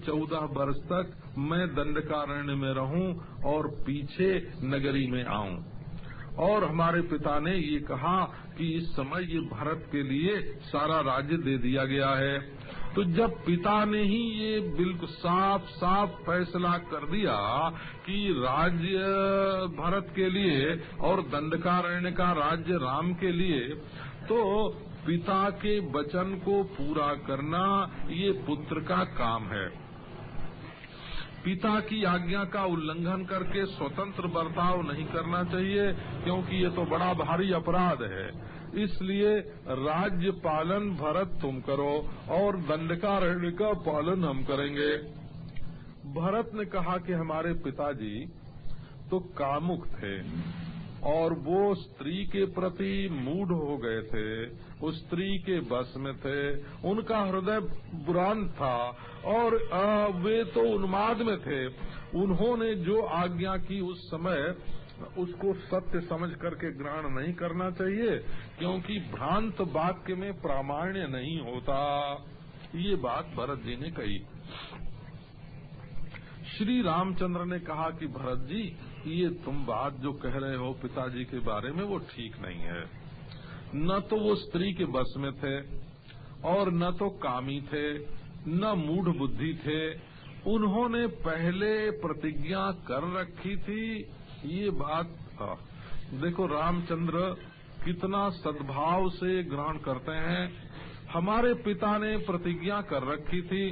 चौदह वर्ष तक मैं दंडकारण्य में रहूँ और पीछे नगरी में आऊँ। और हमारे पिता ने ये कहा कि इस समय ये भारत के लिए सारा राज्य दे दिया गया है। तो जब पिता ने ही ये बिल्कुल साफ़ साफ़ फैसला कर दिया कि राज्य भरत के लिए और दंडकारण्य का राज्य राम के लिए तो पिता के वचन को पूरा करना ये पुत्र का काम है। पिता की आज्ञा का उल्लंघन करके स्वतंत्र बर्ताव नहीं करना चाहिए, क्योंकि ये तो बड़ा भारी अपराध है। इसलिए राज्य पालन भरत तुम करो और दंडकारण्य का पालन हम करेंगे। भरत ने कहा कि हमारे पिताजी तो कामुक थे। और वो स्त्री के प्रति मूड हो गए थे, उस स्त्री के बस में थे, उनका हृदय बुरान था और वे तो उन्माद में थे। उन्होंने जो आज्ञा की उस समय, उसको सत्य समझ करके ग्रहण नहीं करना चाहिए, क्योंकि भ्रांत वाक्य में प्रामाण्य नहीं होता। ये बात भरत जी ने कही। श्री रामचंद्र ने कहा कि भरत जी ये तुम बात जो कह रहे हो पिताजी के बारे में वो ठीक नहीं है। न तो वो स्त्री के बस में थे और न तो कामी थे, न मूढ़ बुद्धि थे। उन्होंने पहले प्रतिज्ञा कर रखी थी। ये बात देखो रामचंद्र कितना सद्भाव से ग्रहण करते हैं। हमारे पिता ने प्रतिज्ञा कर रखी थी।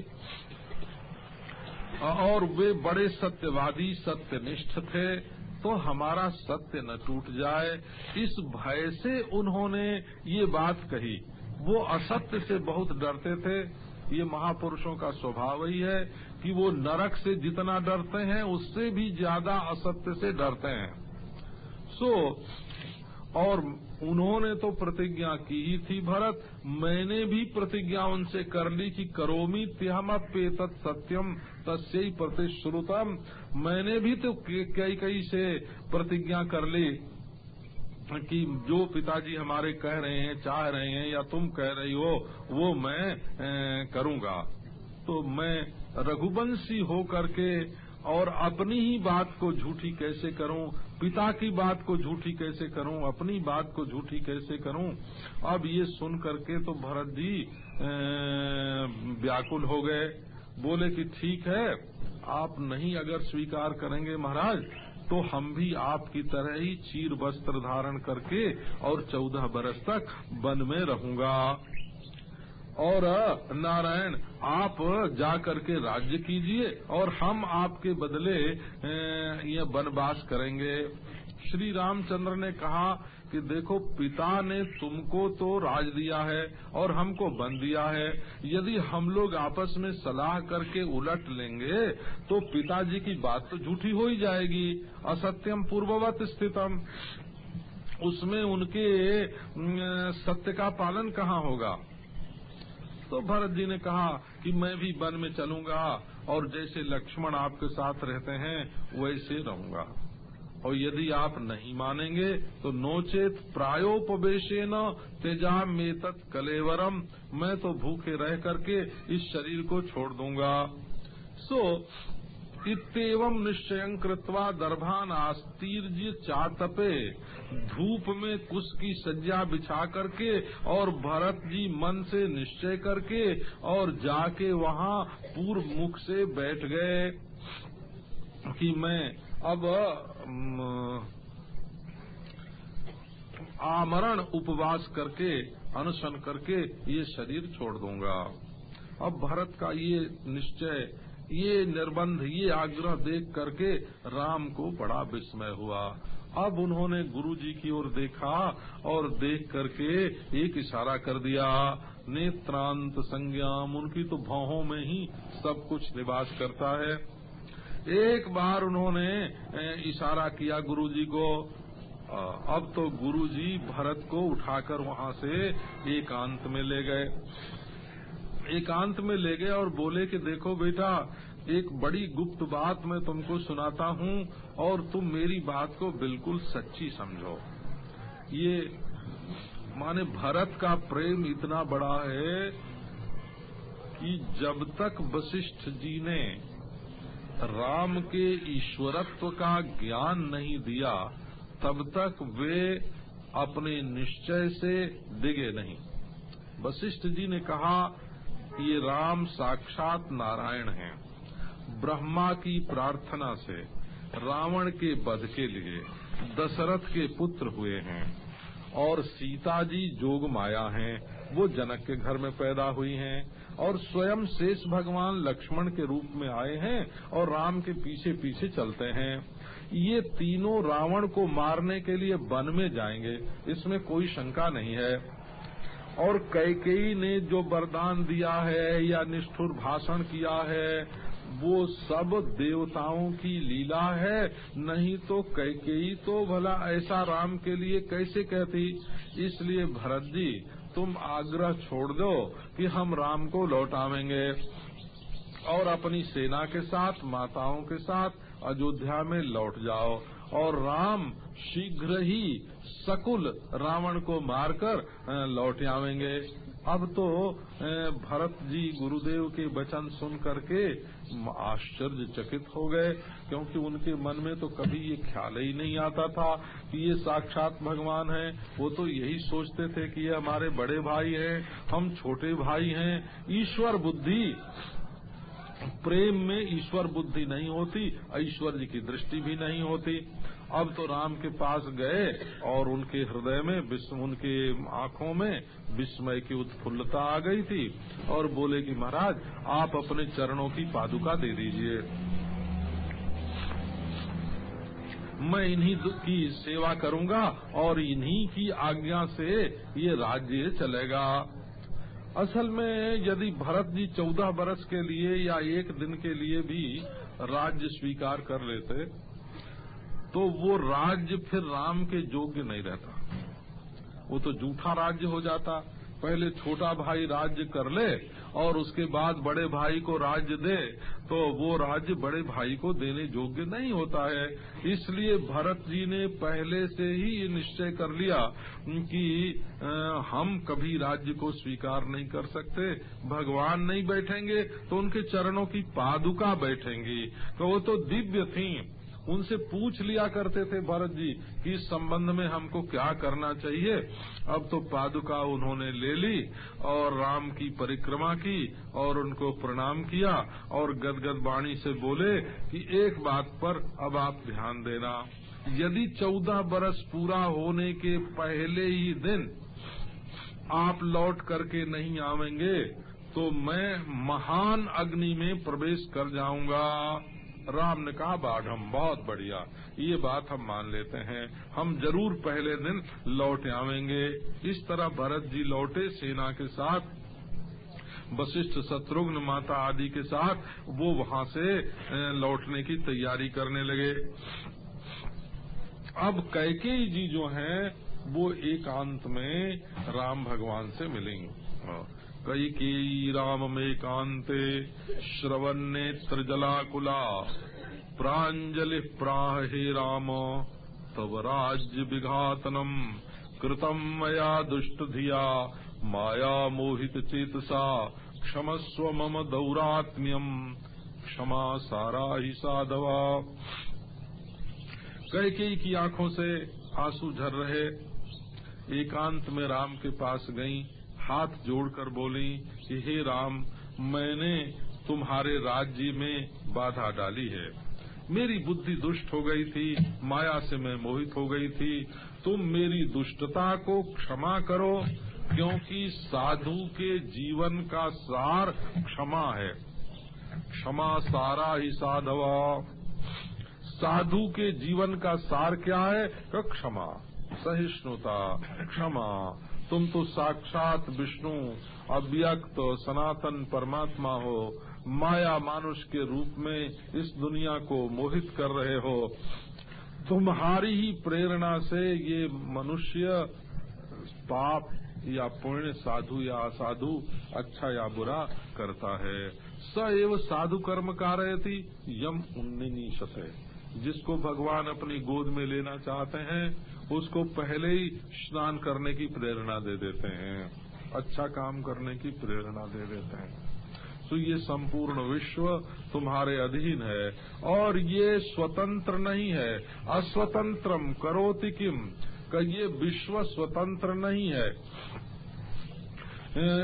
और वे बड़े सत्यवादी, सत्यनिष्ठ थे तो हमारा सत्य न टूट जाए। इस भय से उन्होंने ये बात कही। वो असत्य से बहुत डरते थे। ये महापुरुषों का स्वभाव ही है कि वो नरक से जितना डरते हैं, उससे भी ज़्यादा असत्य से डरते हैं। सो और उन्होंने तो प्रतिज्ञा की ही थी भरत। मैंने भी प्रतिज्ञा उनसे कर ली कि करोमी त्यम पेत सत्यम तस्य प्रतिश्रुतम। मैंने भी तो कई कई से प्रतिज्ञा कर ली कि जो पिताजी हमारे कह रहे हैं, चाह रहे हैं या तुम कह रही हो, वो मैं करूँगा। तो मैं रघुवंशी हो करके और अपनी ही बात को झूठी कैसे करूँ? पिता की बात को झूठी कैसे करूँ? अपनी बात को झूठी कैसे करूँ? अब ये सुन करके तो भरत जी व्याकुल हो गए। बोले कि ठीक है, आप नहीं अगर स्वीकार करेंगे महाराज तो हम भी आपकी तरह ही चीर वस्त्र धारण करके और चौदह बरस तक वन में रहूँगा। और नारायण, आप जा करके राज्य कीजिए और हम आपके बदले ये वनवास करेंगे। श्री रामचंद्र ने कहा कि देखो, पिता ने तुमको तो राज दिया है और हमको बन दिया है। यदि हम लोग आपस में सलाह करके उलट लेंगे तो पिताजी की बात तो झूठी हो ही जाएगी। असत्यम पूर्ववत स्थितम। उसमें उनके सत्य का पालन कहाँ होगा? तो भरत जी ने कहा कि मैं भी वन में चलूँगा और जैसे लक्ष्मण आपके साथ रहते हैं, वैसे रहूँगा। और यदि आप नहीं मानेंगे तो नोचेत प्रायोपवेश तेजा में तत् कलेवरम, मैं तो भूखे रह करके इस शरीर को छोड़ दूँगा। सो इतम निश्चय कृत्वा दर्भान आस्तीर्य चातपे, धूप में कुश की सज्जा बिछा करके और भरत जी मन से निश्चय करके और जाके वहाँ पूर्व मुख से बैठ गए कि मैं अब आमरण उपवास करके, अनशन करके ये शरीर छोड़ दूँगा। अब भरत का ये निश्चय ये निर्बंध, ये आग्रह देख करके राम को बड़ा विस्मय हुआ। अब उन्होंने गुरु जी की ओर देखा और देख करके एक इशारा कर दिया, नेत्रांत संज्ञाम, उनकी तो भावों में ही सब कुछ निवास करता है। एक बार उन्होंने इशारा किया गुरु जी को अब तो गुरु जी भरत को उठाकर वहाँ से एकांत में ले गए। एकांत में ले गए और बोले कि देखो बेटा, एक बड़ी गुप्त बात मैं तुमको सुनाता हूँ और तुम मेरी बात को बिल्कुल सच्ची समझो। ये माने भरत का प्रेम इतना बड़ा है कि जब तक वशिष्ठ जी ने राम के ईश्वरत्व का ज्ञान नहीं दिया, तब तक वे अपने निश्चय से डिगे नहीं। वशिष्ठ जी ने कहा ये राम साक्षात नारायण हैं। ब्रह्मा की प्रार्थना से रावण के वध के लिए दशरथ के पुत्र हुए हैं और सीता जी जोग माया हैं। वो जनक के घर में पैदा हुई हैं और स्वयं शेष भगवान लक्ष्मण के रूप में आए हैं और राम के पीछे पीछे चलते हैं। ये तीनों रावण को मारने के लिए वन में जाएँगे, इसमें कोई शंका नहीं है। और कैकेयी ने जो वरदान दिया है या निष्ठुर भाषण किया है, वो सब देवताओं की लीला है। नहीं तो कैकेयी तो भला ऐसा राम के लिए कैसे कहती? इसलिए भरत जी, तुम आग्रह छोड़ दो कि हम राम को लौटावेंगे। और अपनी सेना के साथ, माताओं के साथ अयोध्या में लौट जाओ। और राम शीघ्र ही सकुल रावण को मारकर लौट आवेंगे। अब तो भरत जी गुरुदेव के वचन सुन करके आश्चर्यचकित हो गए, क्योंकि उनके मन में तो कभी ये ख्याल ही नहीं आता था कि ये साक्षात भगवान हैं। वो तो यही सोचते थे कि ये हमारे बड़े भाई हैं, हम छोटे भाई हैं। ईश्वर बुद्धि, प्रेम में ईश्वर बुद्धि नहीं होती ईश्वर जी की दृष्टि भी नहीं होती। अब तो राम के पास गए और उनके हृदय में उनके आँखों में विस्मय की उत्फुल्लता आ गई थी और बोले कि महाराज, आप अपने चरणों की पादुका दे दीजिए। मैं इन्हीं की सेवा करूँगा और इन्हीं की आज्ञा से ये राज्य चलेगा। असल में यदि भरत जी चौदह बरस के लिए या एक दिन के लिए भी राज्य स्वीकार कर लेते तो वो राज्य फिर राम के योग्य नहीं रहता। वो तो जूठा राज्य हो जाता। पहले छोटा भाई राज्य कर ले और उसके बाद बड़े भाई को राज्य दे तो वो राज्य बड़े भाई को देने योग्य नहीं होता है। इसलिए भरत जी ने पहले से ही ये निश्चय कर लिया कि हम कभी राज्य को स्वीकार नहीं कर सकते। भगवान नहीं बैठेंगे तो उनके चरणों की पादुका बैठेंगी। तो वो तो दिव्य थी। उनसे पूछ लिया करते थे भरत जी कि इस संबंध में हमको क्या करना चाहिए। अब तो पादुका उन्होंने ले ली और राम की परिक्रमा की और उनको प्रणाम किया और गदगद वाणी से बोले कि एक बात पर अब आप ध्यान देना। यदि चौदह बरस पूरा होने के पहले ही दिन आप लौट करके नहीं आवेंगे तो मैं महान अग्नि में प्रवेश कर जाऊँगा। राम ने कहा, बाघम, बहुत बढ़िया। ये बात हम मान लेते हैं। हम ज़रूर पहले दिन लौट आवेंगे। इस तरह भरत जी लौटे सेना के साथ, वशिष्ठ शत्रुघ्न माता आदि के साथ, वो वहाँ से लौटने की तैयारी करने लगे। अब कैके जी जो हैं, वो एकांत में राम भगवान से मिलेंगे। कैकेयी राममेकान्ते श्रवन्नेत्रजलाकुला प्राह हे राम, तव राज्यविघातनम्। कृतम् मया माया मोहितचेतसा क्षमस्व मम दौरात्म्यम्। क्षमा सारा ही साधवा। कैकेयी की आँखों से आँसू झर रहे, एकांत में राम के पास गईं। हाथ जोड़कर बोली कि हे राम, मैंने तुम्हारे राज्य में बाधा डाली है। मेरी बुद्धि दुष्ट हो गई थी, माया से मैं मोहित हो गई थी। तुम मेरी दुष्टता को क्षमा करो, क्योंकि साधु के जीवन का सार क्षमा है। क्षमा सारा ही साधवा। साधु के जीवन का सार क्या है? तो क्षमा, सहिष्णुता, क्षमा तुम तो साक्षात विष्णु, अव्यक्त, सनातन परमात्मा हो। माया मानुष के रूप में इस दुनिया को मोहित कर रहे हो। तुम्हारी ही प्रेरणा से ये मनुष्य पाप या पुण्य साधु या असाधु अच्छा या बुरा, करता है। स एव साधु कर्म कारयति, यम उन्नीशत है जिसको भगवान अपनी गोद में लेना चाहते हैं उसको पहले ही स्नान करने की प्रेरणा दे देते हैं। अच्छा काम करने की प्रेरणा दे देते हैं। तो ये संपूर्ण विश्व तुम्हारे अधीन है और ये स्वतंत्र नहीं है। अस्वतंत्रम करोति किम? का ये विश्व स्वतंत्र नहीं है।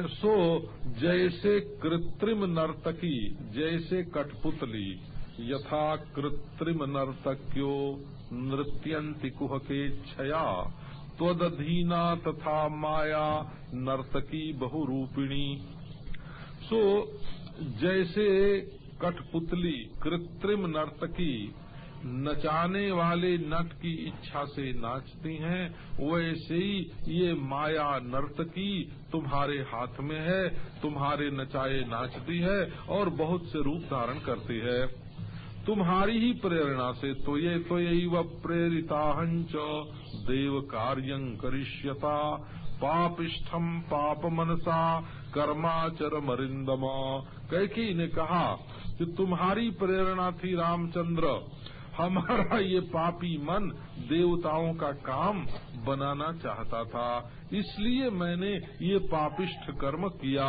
सो जैसे कृत्रिम नर्तकी, जैसे कठपुतली, यथा कृत्रिम नर्तक्यो नृत्यंति छया त्वदधीना तथा माया नर्तकी बहुरूपिणी। सो जैसे कठपुतली कृत्रिम नर्तकी नचाने वाले नट की इच्छा से नाचती हैं, वैसे ही ये माया नर्तकी तुम्हारे हाथ में है, तुम्हारे नचाए नाचती है और बहुत से रूप धारण करती है। तुम्हारी ही प्रेरणा से तो ये तो व प्रेरिता देव कार्य करिष्यता। पापिष्ठम पाप मनसा कर्माचर मरिंदमा कैकी ने कहा कि तुम्हारी प्रेरणा थी रामचंद्र। हमारा ये पापी मन देवताओं का काम बनाना चाहता था। इसलिए मैंने ये पापिष्ठ कर्म किया।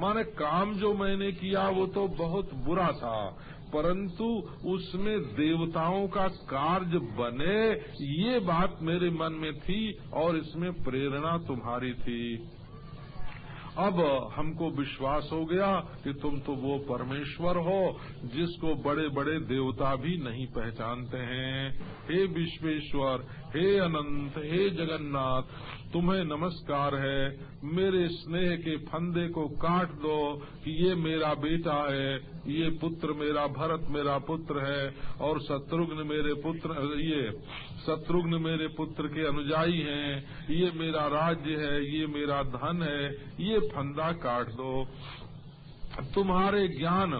माने काम जो मैंने किया वो तो बहुत बुरा था। परंतु उसमें देवताओं का कार्य बने, ये बात मेरे मन में थी और इसमें प्रेरणा तुम्हारी थी। अब हमको विश्वास हो गया कि तुम तो वो परमेश्वर हो, जिसको बड़े बड़े देवता भी नहीं पहचानते हैं। हे विश्वेश्वर, हे अनंत, हे जगन्नाथ तुम्हें नमस्कार है। मेरे स्नेह के फंदे को काट दो कि ये मेरा बेटा है। ये पुत्र मेरा भरत मेरा पुत्र है। और शत्रुघ्न मेरे पुत्र ये शत्रुघ्न मेरे पुत्र के अनुजाई हैं। ये मेरा राज्य है ये मेरा धन है। ये फंदा काट दो। तुम्हारे ज्ञान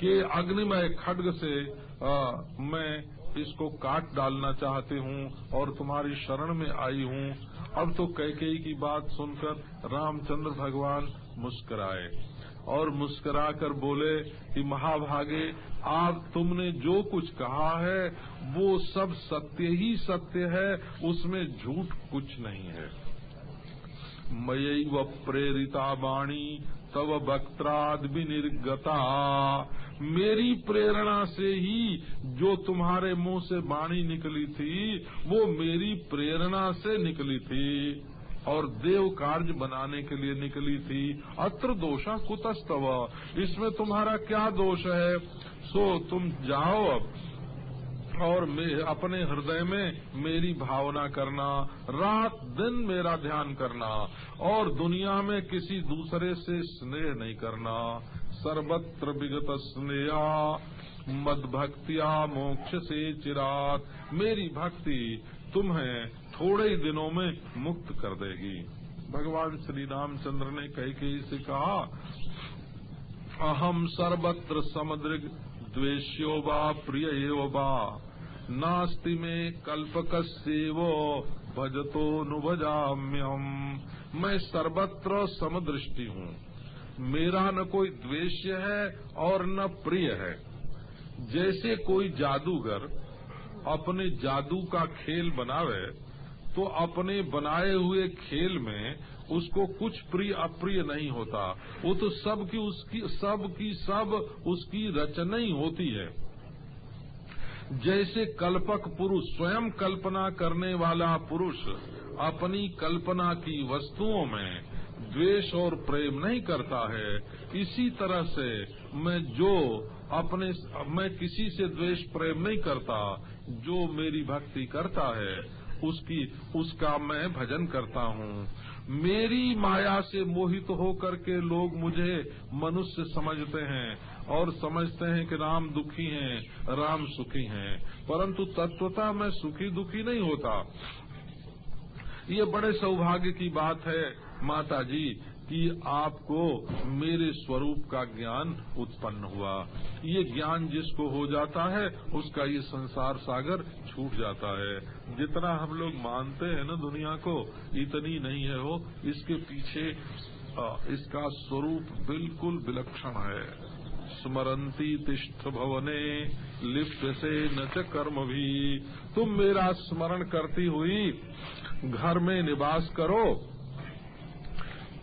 के अग्निमय खड्ग से आ, मैं इसको काट डालना चाहते हूँ और तुम्हारी शरण में आई हूँ। अब तो कैकेयी की बात सुनकर रामचंद्र भगवान मुस्कराए और मुस्करा कर बोले कि महाभागे आप तुमने जो कुछ कहा है, वो सब सत्य ही सत्य है, उसमें झूठ कुछ नहीं है। मयी व प्रेरिता वाणी, तव वक्त्राद विनिर्गता। मेरी प्रेरणा से ही जो तुम्हारे मुँह से वाणी निकली थी, वो मेरी प्रेरणा से निकली थी और देव कार्य बनाने के लिए निकली थी। अत्र दोषा कुतस्तव। इसमें तुम्हारा क्या दोष है? सो तुम जाओ अब और अपने हृदय में मेरी भावना करना, रात दिन मेरा ध्यान करना और दुनिया में किसी दूसरे से स्नेह नहीं करना। सर्वत्र विगत स्नेहा मद भक्तिया मोक्ष से चिरात। मेरी भक्ति तुम्हें थोड़े ही दिनों में मुक्त कर देगी। भगवान श्री रामचंद्र ने कह के इसे कहा अहम सर्वत्र समुद्र द्वेश्यो वा प्रिय वा। नास्ति में कल्पक सेवो भजतो नुभजाम्यम मैं सर्वत्र समदृष्टि हूँ। मेरा न कोई द्वेष्य है और न प्रिय है। जैसे कोई जादूगर अपने जादू का खेल बनावे तो अपने बनाए हुए खेल में उसको कुछ प्रिय अप्रिय नहीं होता। वो तो सब की उसकी सब की सब उसकी रचना ही होती है। जैसे कल्पक पुरुष, स्वयं कल्पना करने वाला पुरुष अपनी कल्पना की वस्तुओं में द्वेष और प्रेम नहीं करता है। इसी तरह से मैं जो अपने मैं किसी से द्वेष प्रेम नहीं करता, जो मेरी भक्ति करता है, उसकी, उसका मैं भजन करता हूँ। मेरी माया से मोहित होकर के लोग मुझे मनुष्य समझते हैं और समझते हैं कि राम दुखी हैं, राम सुखी हैं। परंतु तत्वता मैं सुखी दुखी नहीं होता। ये बड़े सौभाग्य की बात है माता जी कि आपको मेरे स्वरूप का ज्ञान उत्पन्न हुआ। ये ज्ञान जिसको हो जाता है, उसका ये संसार सागर छूट जाता है। जितना हम लोग मानते हैं ना दुनिया को, इतनी नहीं है वो। इसके पीछे इसका स्वरूप बिल्कुल विलक्षण है। स्मरंती तिष्ठ भवने, लिप्त से न च कर्म भी। तुम मेरा स्मरण करती हुई घर में निवास करो।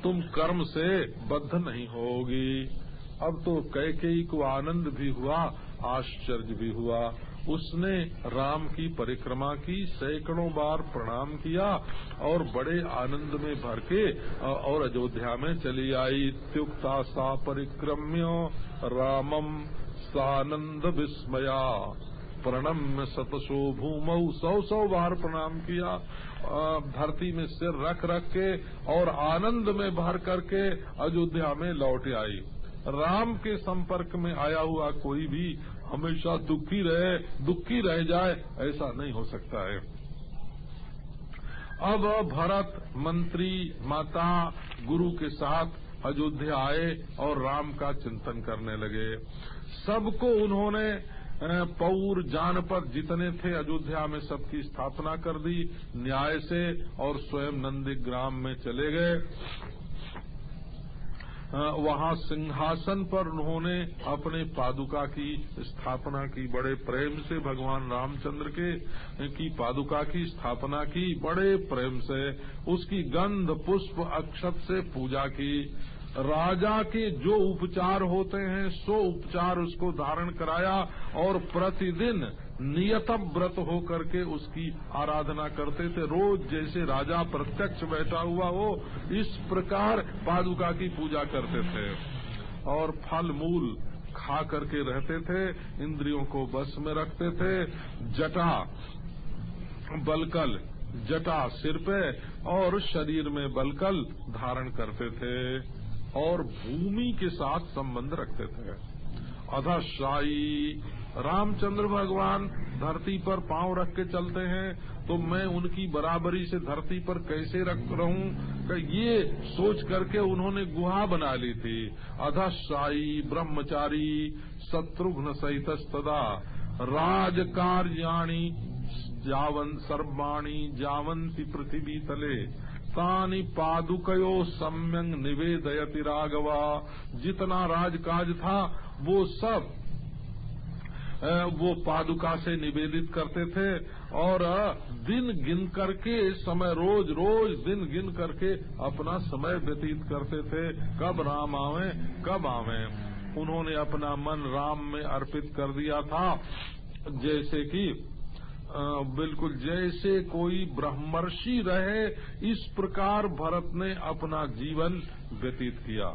तुम कर्म से बद्ध नहीं होगी। अब तो कैकेयी को आनंद भी हुआ, आश्चर्य भी हुआ। उसने राम की परिक्रमा की, सैकड़ों बार प्रणाम किया और बड़े आनंद में भर के और अयोध्या में चली आई। त्युक्ता सा परिक्रम्य रामम सानंद विस्मया। प्रणम्य सतसो भूमऊ सौ सौ बार प्रणाम किया। धरती में सिर रख रख के और आनंद में भर करके अयोध्या में लौट आई। राम के संपर्क में आया हुआ कोई भी हमेशा दुखी रहे, दुखी रह जाए, ऐसा नहीं हो सकता है। अब भरत मंत्री माता गुरु के साथ अयोध्या आए और राम का चिंतन करने लगे। सबको उन्होंने पौर जानपद जितने थे अयोध्या में सबकी स्थापना कर दी, न्याय से और स्वयं नंदी ग्राम में चले गए। वहाँ सिंहासन पर उन्होंने अपने पादुका की स्थापना की, बड़े प्रेम से भगवान रामचंद्र के, की पादुका की स्थापना की, बड़े प्रेम से उसकी गंध, पुष्प, अक्षत से पूजा की। राजा के जो उपचार होते हैं, सो उपचार उसको धारण कराया और प्रतिदिन नियतम व्रत हो करके उसकी आराधना करते थे। रोज जैसे राजा प्रत्यक्ष बैठा हुआ हो, इस प्रकार पादुका की पूजा करते थे और फल मूल खा करके रहते थे, इंद्रियों को बस में रखते थे। जटा, बलकल, जटा सिर पे और शरीर में बलकल धारण करते थे। और भूमि के साथ संबंध रखते थे। अधशाई रामचंद्र भगवान धरती पर पाँव रख के चलते हैं तो मैं उनकी बराबरी से धरती पर कैसे रख रहूँ? ये सोच करके उन्होंने गुहा बना ली थी। अधशाई ब्रह्मचारी, शत्रुघ्न सहित तदा राजकार्याणी, जावन, सर्वाणी, जावंती पृथ्वी तले। तानी पादुकयो सम्यंग निवेदयति राघवा। जितना राजकाज था, वो सब वो पादुका से निवेदित करते थे और दिन गिन करके समय, रोज रोज दिन गिन करके अपना समय व्यतीत करते थे। कब राम आवे, कब आवे। उन्होंने अपना मन राम में अर्पित कर दिया था। जैसे कि बिल्कुल, जैसे कोई ब्रह्मर्षि रहे, इस प्रकार भरत ने अपना जीवन व्यतीत किया।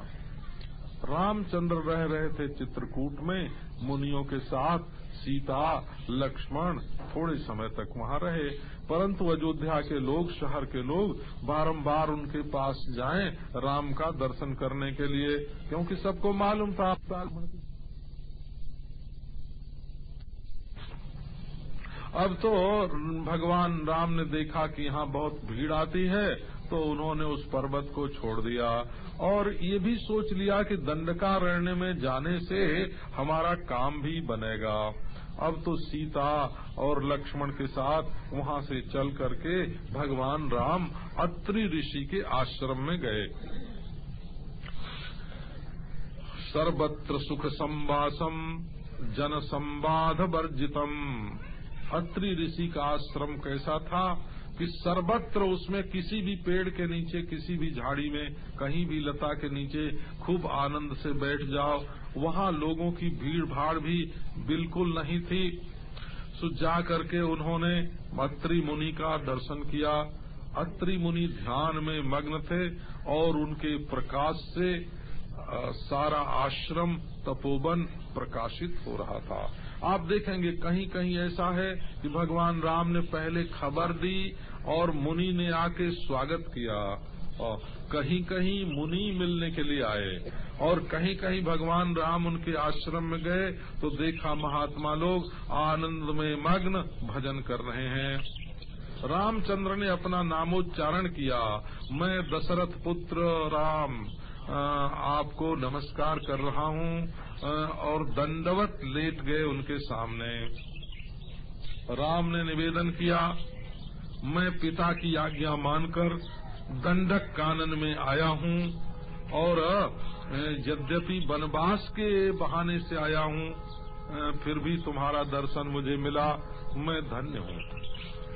रामचंद्र रह रहे थे चित्रकूट में, मुनियों के साथ सीता, लक्ष्मण थोड़े समय तक वहाँ रहे, परंतु अयोध्या के लोग, शहर के लोग बारंबार उनके पास जाएँ, राम का दर्शन करने के लिए, क्योंकि सबको मालूम था अब तो भगवान राम ने देखा कि यहाँ बहुत भीड़ आती है तो उन्होंने उस पर्वत को छोड़ दिया और ये भी सोच लिया कि दंडकारण्य में जाने से हमारा काम भी बनेगा। अब तो सीता और लक्ष्मण के साथ वहाँ से चल करके भगवान राम अत्रि ऋषि के आश्रम में गए। सर्वत्र सुख संवासम, जन संवाद वर्जितम। अत्रि ऋषि का आश्रम कैसा था कि सर्वत्र उसमें किसी भी पेड़ के नीचे, किसी भी झाड़ी में, कहीं भी लता के नीचे खूब आनंद से बैठ जाओ। वहाँ लोगों की भीड़ भाड़ भी बिल्कुल नहीं थी। सो जा करके उन्होंने अत्रि मुनि का दर्शन किया। अत्रि मुनि ध्यान में मग्न थे और उनके प्रकाश से सारा आश्रम तपोवन प्रकाशित हो रहा था। आप देखेंगे कहीं कहीं ऐसा है कि भगवान राम ने पहले खबर दी और मुनि ने आके स्वागत किया। और कहीं कहीं मुनि मिलने के लिए आए और कहीं कहीं भगवान राम उनके आश्रम में गए तो देखा महात्मा लोग आनंद में मग्न भजन कर रहे हैं। रामचंद्र ने अपना नामोच्चारण किया, मैं दशरथ पुत्र राम आपको नमस्कार कर रहा हूँ और दंडवत लेट गए उनके सामने। राम ने निवेदन किया, मैं पिता की आज्ञा मानकर दंडक कानन में आया हूँ, और यद्यपि वनवास के बहाने से आया हूँ फिर भी तुम्हारा दर्शन मुझे मिला, मैं धन्य हूँ।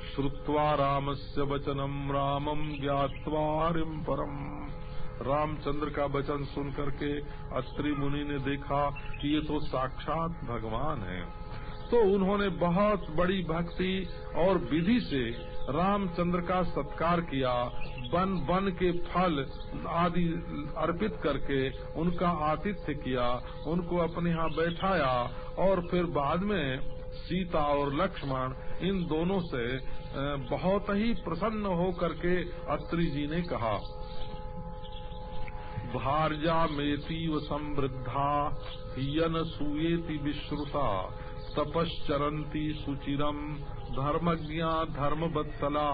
श्रुत्वा रामस्य वचनम रामम ज्ञात्वा परम। रामचंद्र का वचन सुन करके अत्रि मुनि ने देखा कि ये तो साक्षात भगवान है। तो उन्होंने बहुत बड़ी भक्ति और विधि से रामचंद्र का सत्कार किया। बन बन के फल आदि अर्पित करके उनका आतिथ्य किया, उनको अपने यहाँ बैठाया और फिर बाद में सीता और लक्ष्मण इन दोनों से बहुत ही प्रसन्न हो करके अत्रि जी ने कहा। भार्या मेतीव समृद्धा यन सुएति विश्रुता तपश्चरती सुचिरम धर्मज्ञा धर्मबत्तला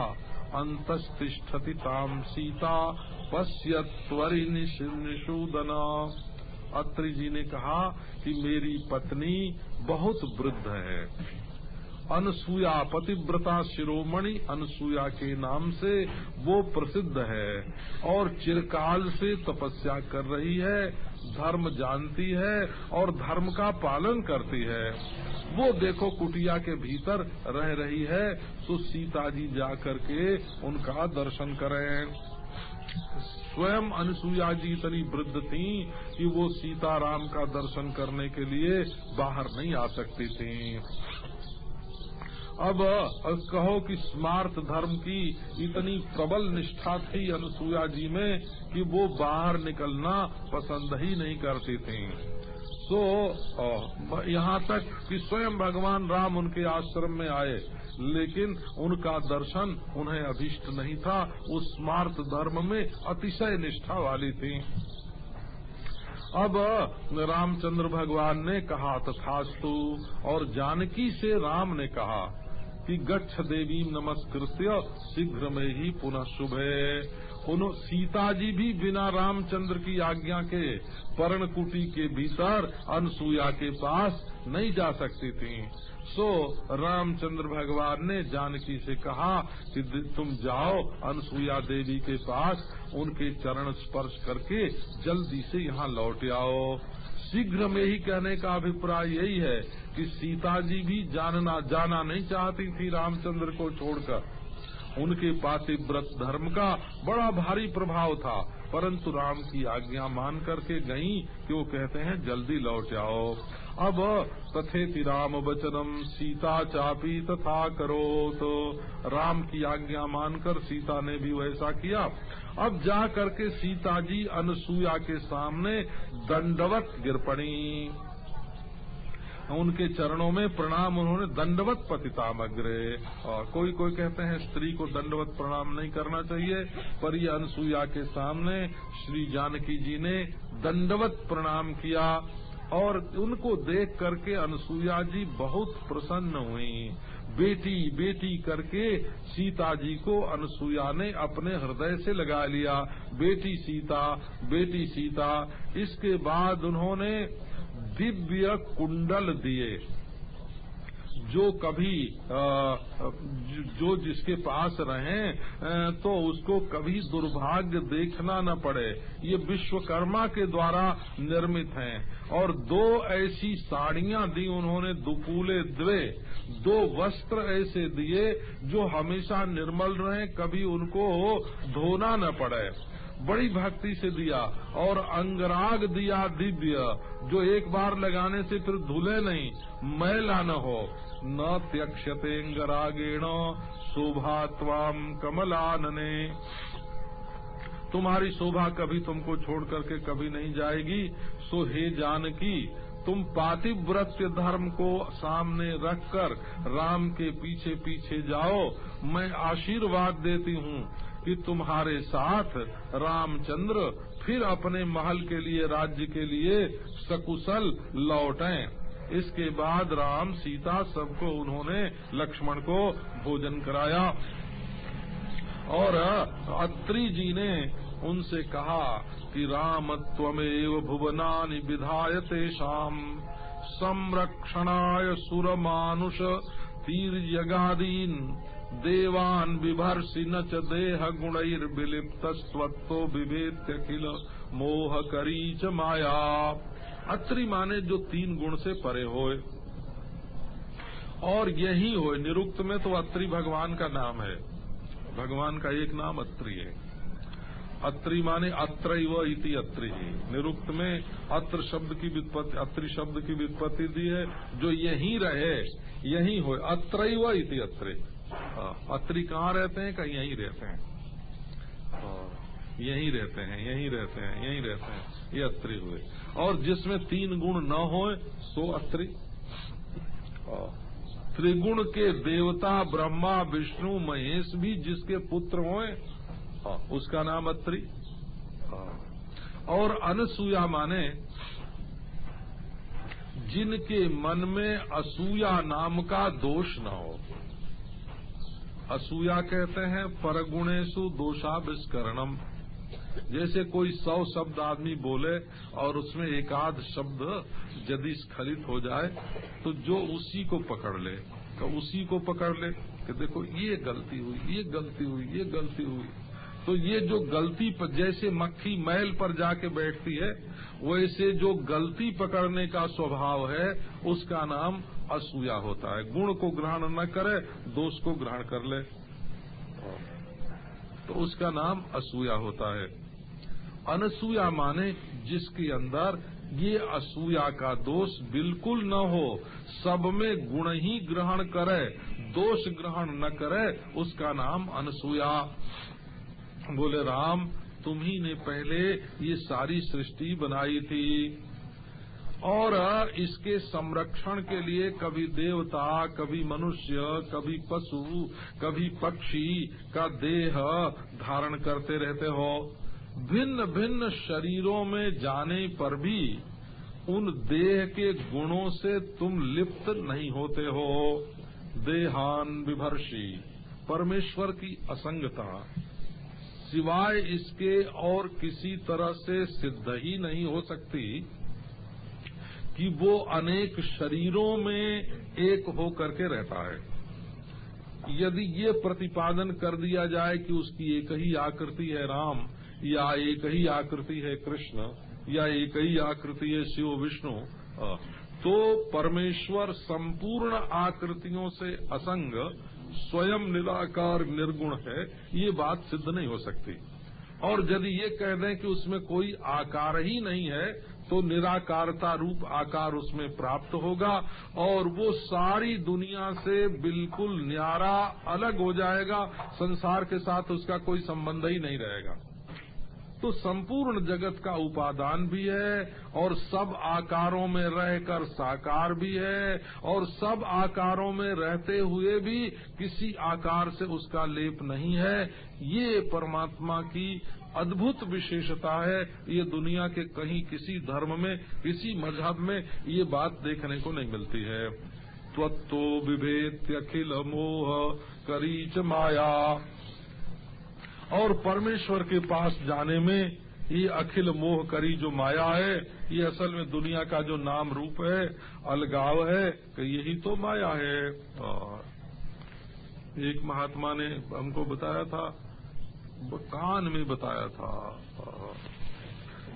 अंतस्तिष्ठति ताम सीता, पश्य त्वरि निषूदना। अत्रि जी ने कहा कि मेरी पत्नी बहुत वृद्ध है। अनसुया पतिव्रता शिरोमणि, अनसुया के नाम से वो प्रसिद्ध है। और चिरकाल से तपस्या कर रही है, धर्म जानती है और धर्म का पालन करती है। वो देखो कुटिया के भीतर रह रही है तो सीता जी जा करके उनका दर्शन करें। स्वयं अनुसुईया जी इतनी वृद्ध थी कि वो सीताराम का दर्शन करने के लिए बाहर नहीं आ सकती थी। अब कहो कि स्मार्थ धर्म की इतनी प्रबल निष्ठा थी अनुसुईया जी में कि वो बाहर निकलना पसंद ही नहीं करती थी। तो यहाँ तक कि स्वयं भगवान राम उनके आश्रम में आए, लेकिन उनका दर्शन उन्हें अभिष्ट नहीं था। उस स्मार्थ धर्म में अतिशय निष्ठा वाली थी। अब, रामचंद्र भगवान ने कहा, तथास्तु, और जानकी से राम ने कहा कि गच्छ देवी नमस्कृत्य शीघ्र में ही पुनः शुभ। उन सीता जी भी बिना रामचंद्र की आज्ञा के पर्णकुटी के भीतर अनसुया के पास नहीं जा सकती थी। सो रामचंद्र भगवान ने जानकी से कहा कि तुम जाओ अनसुया देवी के पास, उनके चरण स्पर्श करके जल्दी से यहाँ लौट आओ। शीघ्र में ही कहने का अभिप्राय यही है कि सीता जी भी जानना, जाना नहीं चाहती थी रामचंद्र को छोड़कर। उनके पातिव्रत धर्म का बड़ा भारी प्रभाव था, परंतु राम की आज्ञा मान करके गई कि वो कहते हैं, जल्दी लौट जाओ अब तथेति राम वचनम, सीता चापी तथा करो तो राम की आज्ञा मानकर सीता ने भी वैसा किया। अब जा करके सीता जी अनसुया के सामने दंडवत गिर पड़ी। उनके चरणों में प्रणाम उन्होंने दंडवत पतितामग्रे और कोई कोई कहते हैं, स्त्री को दंडवत प्रणाम नहीं करना चाहिए, पर ये अनसुईया के सामने श्री जानकी जी ने दंडवत प्रणाम किया और उनको देख करके अनसुईया जी बहुत प्रसन्न हुई। बेटी बेटी करके सीता जी को अनसुईया ने अपने हृदय से लगा लिया। बेटी सीता बेटी सीता, इसके बाद उन्होंने दिव्य कुंडल दिए। जो कभी जो जिसके पास रहे तो उसको कभी दुर्भाग्य देखना न पड़े। ये विश्वकर्मा के द्वारा निर्मित हैं। और दो ऐसी साड़ियाँ दी उन्होंने दुकूले द्वे। दो वस्त्र ऐसे दिए जो हमेशा निर्मल रहे, कभी उनको धोना न पड़े। बड़ी भक्ति से दिया और अंगराग दिया दिव्य, जो एक बार लगाने से फिर धुले नहीं, मैला न हो। न त्यक्षते अंगरागेण, शोभा त्वाम कमलानने। तुम्हारी शोभा कभी तुमको छोड़ करके कभी नहीं जाएगी, सो हे जानकी तुम पातिव्रत्य धर्म को सामने रखकर राम के पीछे पीछे जाओ। मैं आशीर्वाद देती हूँ कि तुम्हारे साथ रामचंद्र फिर अपने महल के लिए, राज्य के लिए सकुशल लौटें। इसके बाद राम, सीता सबको, उन्होंने लक्ष्मण को भोजन कराया। और अत्रि जी ने उनसे कहा कि राम त्वमेव भुवनानि विधायते शाम। संरक्षणाय सुर मानुष तीर जगादीन देवान बिभर्षि न च देह गुणैर्विलिप्त स्वत्तो विभेत्य किल मोह करी च माया। अत्रि माने जो तीन गुण से परे होए। और यही हो निरुक्त में तो अत्रि भगवान का नाम है। भगवान का एक नाम अत्रि है। अत्रि माने अत्र इति अत्रि। निरुक्त में अत्र शब्द की वित्पत्ति अत्रि शब्द की वित्पत्ति दी है, जो यही रहे, यहीं हो अत्र इति अत्रि। अत्रि कहाँ रहते हैं? कहीं यहीं रहते हैं। यहीं रहते हैं, यहीं रहते हैं, यहीं रहते हैं, ये अत्रि हुए। और जिसमें तीन गुण न हो, सो अत्रि। त्रिगुण के देवता ब्रह्मा, विष्णु, महेश भी जिसके पुत्र होए उसका नाम अत्रि। और अनसूया माने जिनके मन में असूया नाम का दोष न हो। असूया कहते हैं परगुणेशु दोषाविष्करणम जैसे कोई सौ शब्द आदमी बोले और उसमें एक आध शब्द यदि स्खलित हो जाए तो जो उसी को पकड़ ले तो उसी को पकड़ ले कि देखो, ये गलती हुई, ये गलती हुई, ये गलती हुई। तो ये जो गलती पर जैसे मक्खी मैल पर जाके बैठती है, वैसे जो गलती पकड़ने का स्वभाव है, उसका नाम असूया होता है। गुण को ग्रहण न करे, दोष को ग्रहण कर ले। तो उसका नाम असूया होता है। अनसूया माने जिसके अंदर ये असूया का दोष बिल्कुल न हो, सब में गुण ही ग्रहण करे, दोष ग्रहण न करे, उसका नाम अनसूया। बोले, राम तुम ही ने पहले ये सारी सृष्टि बनाई थी और इसके संरक्षण के लिए कभी देवता, कभी मनुष्य, कभी पशु, कभी पक्षी का देह धारण करते रहते हो। भिन्न भिन्न शरीरों में जाने पर भी उन देह के गुणों से तुम लिप्त नहीं होते हो। देहान विभर्षी, परमेश्वर की असंगता। सिवाय इसके और किसी तरह से सिद्ध ही नहीं हो सकती कि वो अनेक शरीरों में एक हो करके रहता है। यदि ये प्रतिपादन कर दिया जाए कि उसकी एक ही आकृति है राम, या एक ही आकृति है कृष्ण, या एक ही आकृति है शिव विष्णु तो परमेश्वर संपूर्ण आकृतियों से असंग स्वयं निराकार निर्गुण है, ये बात सिद्ध नहीं हो सकती। और यदि ये कह दें कि उसमें कोई आकार ही नहीं है तो निराकारता रूप आकार उसमें प्राप्त होगा, और वो सारी दुनिया से बिल्कुल न्यारा अलग हो जाएगा, संसार के साथ उसका कोई संबंध ही नहीं रहेगा। तो संपूर्ण जगत का उपादान भी है और सब आकारों में रहकर साकार भी है और सब आकारों में रहते हुए भी किसी आकार से उसका लेप नहीं है। ये परमात्मा की अद्भुत विशेषता है। ये दुनिया के कहीं किसी धर्म में, किसी मज़हब में ये बात देखने को नहीं मिलती है। त्वत्तो विभेद अखिल मोह करीच माया। और परमेश्वर के पास जाने में ये अखिल मोह करी जो माया है, ये असल में दुनिया का जो नाम रूप है, अलगाव है, कि यही तो माया है। और एक महात्मा ने हमको बताया था, कान में बताया था।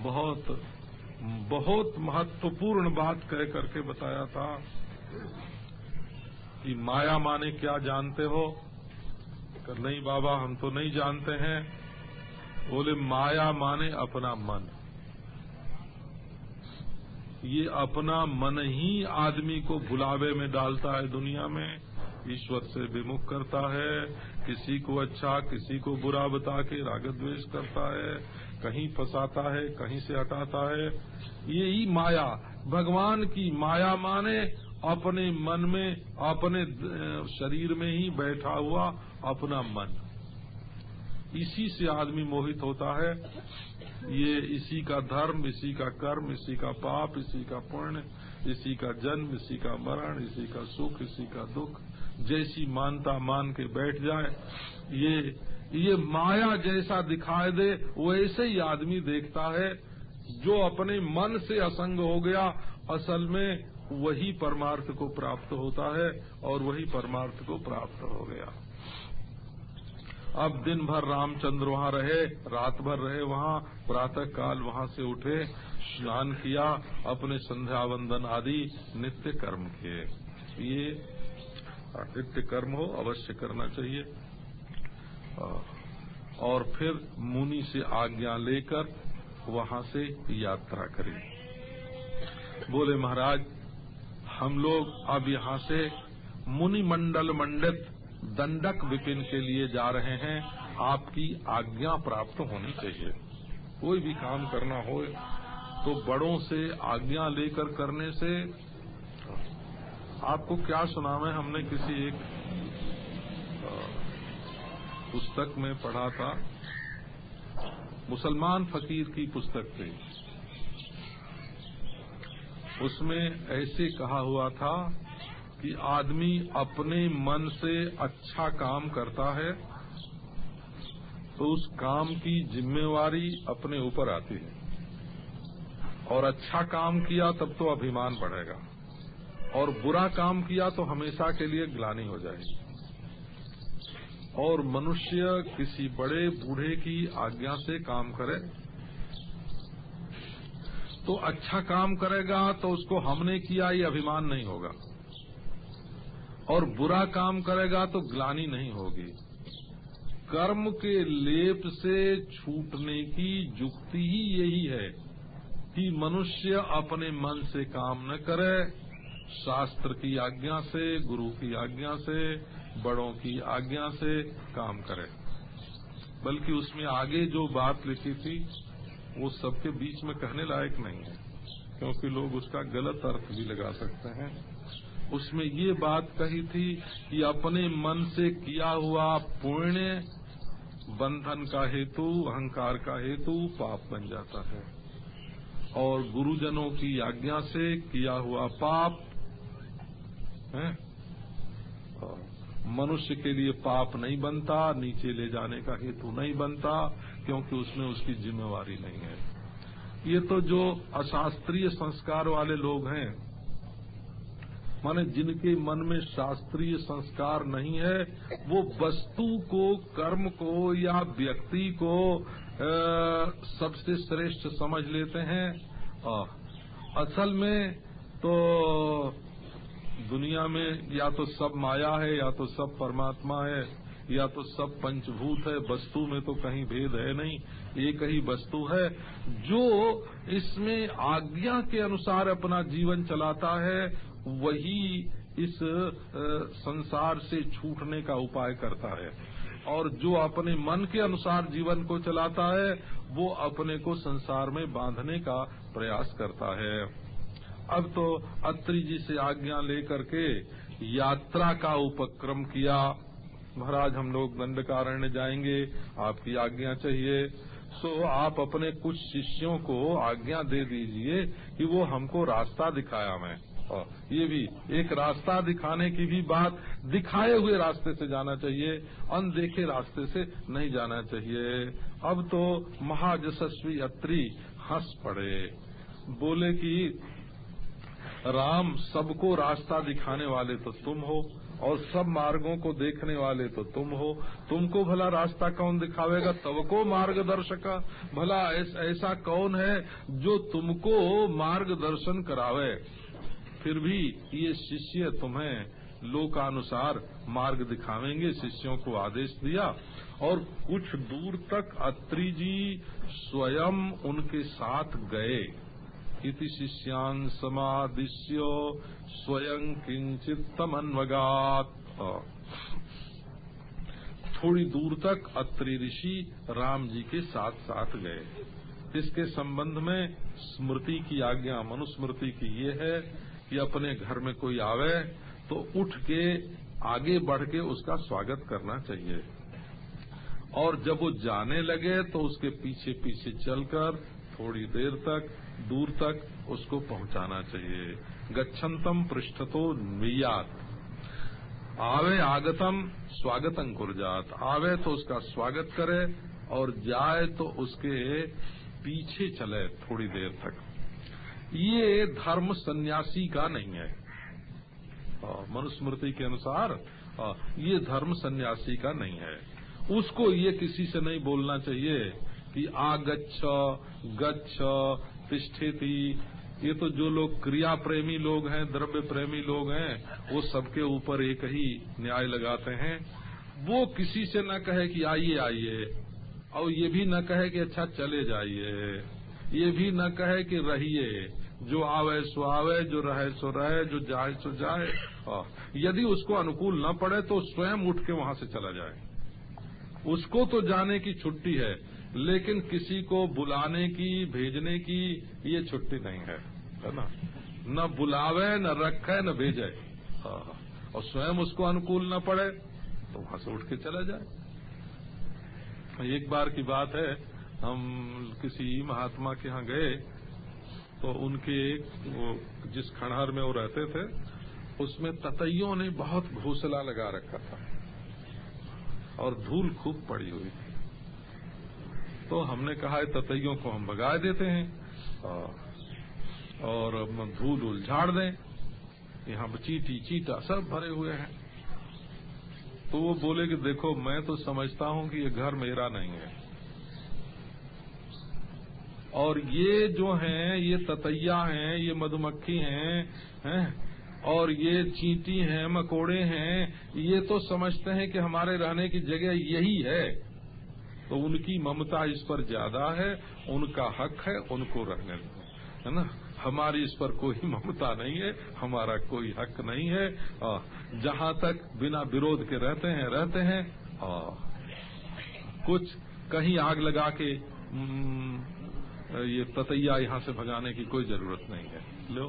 बहुत बहुत महत्वपूर्ण बात कह करके बताया था कि माया माने क्या जानते हो? कर नहीं बाबा, हम तो नहीं जानते हैं। बोले, माया माने अपना मन। ये अपना मन ही आदमी को भुलावे में डालता है दुनिया में। ईश्वर से विमुख करता है। किसी को अच्छा किसी को बुरा बता के राग द्वेष करता है। कहीं फंसाता है, कहीं से हटाता है। यही माया। भगवान की माया माने अपने मन में, अपने शरीर में ही बैठा हुआ अपना मन। इसी से आदमी मोहित होता है। ये इसी का धर्म, इसी का कर्म, इसी का पाप, इसी का पुण्य, इसी का जन्म, इसी का मरण, इसी का सुख, इसी का दुख, जैसी मानता मान के बैठ जाए। ये ये माया जैसा दिखाई दे, वैसे ही आदमी देखता है। जो अपने मन से असंग हो गया, असल में वही परमार्थ को प्राप्त होता है और वही परमार्थ को प्राप्त हो गया। अब दिन भर रामचंद्र वहाँ रहे, रात भर रहे वहाँ, प्रातः काल वहाँ से उठे, स्नान किया, अपने संध्या वंदन आदि नित्य कर्म किए। ये नित्य कर्म हो, अवश्य करना चाहिए। और फिर मुनि से आज्ञा लेकर वहाँ से यात्रा करें। बोले, महाराज हम लोग अब यहाँ से मुनि मंडल मंडित दंडक विपिन के लिए जा रहे हैं। आपकी आज्ञा प्राप्त होनी चाहिए। कोई भी काम करना हो तो बड़ों से आज्ञा लेकर करने से आपको क्या सुना मैं हमने किसी एक पुस्तक में पढ़ा था। मुसलमान फकीर की पुस्तक थी। उसमें ऐसे कहा हुआ था कि आदमी अपने मन से अच्छा काम करता है तो उस काम की जिम्मेवारी अपने ऊपर आती है। और अच्छा काम किया तब तो अभिमान बढ़ेगा, और बुरा काम किया तो हमेशा के लिए ग्लानी हो जाएगी। और मनुष्य किसी बड़े बूढ़े की आज्ञा से काम करे तो अच्छा काम करेगा तो उसको हमने किया, ये अभिमान नहीं होगा। और बुरा काम करेगा तो ग्लानी नहीं होगी। कर्म के लेप से छूटने की जुक्ति ही यही है कि मनुष्य अपने मन से काम न करे, शास्त्र की आज्ञा से, गुरु की आज्ञा से, बड़ों की आज्ञा से काम करे। बल्कि उसमें आगे जो बात लिखी थी वो सबके बीच में कहने लायक नहीं है, क्योंकि लोग उसका गलत अर्थ भी लगा सकते हैं। उसमें ये बात कही थी कि अपने मन से किया हुआ पुण्य बंधन का हेतु, अहंकार का हेतु पाप बन जाता है। और गुरुजनों की आज्ञा से किया हुआ पाप, है? मनुष्य के लिए पाप नहीं बनता, नीचे ले जाने का हेतु नहीं बनता क्योंकि उसमें उसकी जिम्मेवारी नहीं है। ये तो जो अशास्त्रीय संस्कार वाले लोग हैं माने जिनके मन में शास्त्रीय संस्कार नहीं है वो वस्तु को कर्म को या व्यक्ति को आ, सबसे श्रेष्ठ समझ लेते हैं। आ, असल में तो दुनिया में या तो सब माया है या तो सब परमात्मा है। या तो सब पंचभूत है, वस्तु में तो कहीं भेद है नहीं, एक ही वस्तु है, जो इसमें आज्ञा के अनुसार अपना जीवन चलाता है, वही इस संसार से छूटने का उपाय करता है। और जो अपने मन के अनुसार जीवन को चलाता है, वो अपने को संसार में बांधने का प्रयास करता है। अब तो अत्रि जी से आज्ञा लेकर के यात्रा का उपक्रम किया। महाराज, हम लोग दंडकारण्य जाएँगे, आपकी आज्ञा चाहिए। सो आप अपने कुछ शिष्यों को आज्ञा दे दीजिए कि वो हमको रास्ता दिखाया मैं। ये भी, एक रास्ता दिखाने की भी बात, दिखाए हुए रास्ते से जाना चाहिए, अनदेखे रास्ते से नहीं जाना चाहिए। अब तो महाजशस्वी अत्री हंस पड़े। बोले कि, राम, सबको रास्ता दिखाने वाले तो तुम हो। और सब मार्गों को देखने वाले तो तुम हो। तुमको भला रास्ता कौन दिखावेगा? तब को मार्गदर्शक। भला ऐसा कौन है जो तुमको मार्गदर्शन करावे? फिर भी ये शिष्य तुम्हें लोकानुसार मार्ग दिखावेंगे। शिष्यों को आदेश दिया। और कुछ दूर तक अत्रि जी स्वयं उनके साथ गए। इति शिष्यान समादिश्य स्वयं किंचित तमन्वगात। थोड़ी दूर तक अत्रि ऋषि राम जी के साथ साथ गए। इसके संबंध में स्मृति की आज्ञा, मनुस्मृति की ये है कि अपने घर में कोई आवे तो उठ के आगे बढ़ के उसका स्वागत करना चाहिए। और जब वो जाने लगे तो उसके पीछे पीछे चलकर थोड़ी देर तक दूर तक उसको पहुंचाना चाहिए। गच्छन्तम पृष्ठतो नियात आवे आगतम, स्वागतम कुरजात। आवे तो उसका स्वागत करे और जाए तो उसके पीछे चले थोड़ी देर तक। ये धर्म सन्यासी का नहीं है। मनुस्मृति के अनुसार ये धर्म सन्यासी का नहीं है। उसको ये किसी से नहीं बोलना चाहिए कि आगच्छ गच्छ तिष्ठेति ये तो जो लोग क्रिया प्रेमी लोग हैं द्रव्य प्रेमी लोग हैं, वो सबके ऊपर एक ही न्याय लगाते हैं। वो किसी से न कहे कि आइए आइए, और ये भी न कहे कि अच्छा चले जाइए, ये भी न कहे कि रहिए, जो आवे, सो आवे, जो रहे, सो रहे, जो जाए, सो जाए। यदि उसको अनुकूल न पड़े तो स्वयं उठ के वहाँ से चला जाए। उसको तो जाने की छुट्टी है लेकिन किसी को बुलाने की, भेजने की ये छुट्टी नहीं है है ना? न बुलावे, न रखे, न भेजे। और स्वयं उसको अनुकूल न पड़े तो वहाँ से उठ के चला जाए। एक बार की बात है, हम किसी महात्मा के यहाँ गए तो उनके जिस खंडहर में वो रहते थे, उसमें ततैयों ने बहुत घोसला लगा रखा था। और धूल खूब पड़ी हुई थी। तो हमने कहा ततैयों को हम भगा देते हैं और धूल उल झाड़ दें। यहाँ चीटी, चीटा सब भरे हुए हैं। तो वो बोले कि देखो, मैं तो समझता हूँ कि ये घर मेरा नहीं है। और ये जो हैं, ये ततैया हैं, ये मधुमक्खी हैं हैं, और ये चींटी हैं, मकोड़े हैं, ये तो समझते हैं कि हमारे रहने की जगह यही है। तो उनकी ममता इस पर ज़्यादा है, उनका हक है, उनको रहने दो। है ना? हमारी इस पर कोई ममता नहीं है, हमारा कोई हक नहीं है। जहाँ तक बिना विरोध के रहते हैं रहते हैं। और कुछ कहीं आग लगा के ये ततैया यहाँ से भगाने की कोई ज़रूरत नहीं है। लो,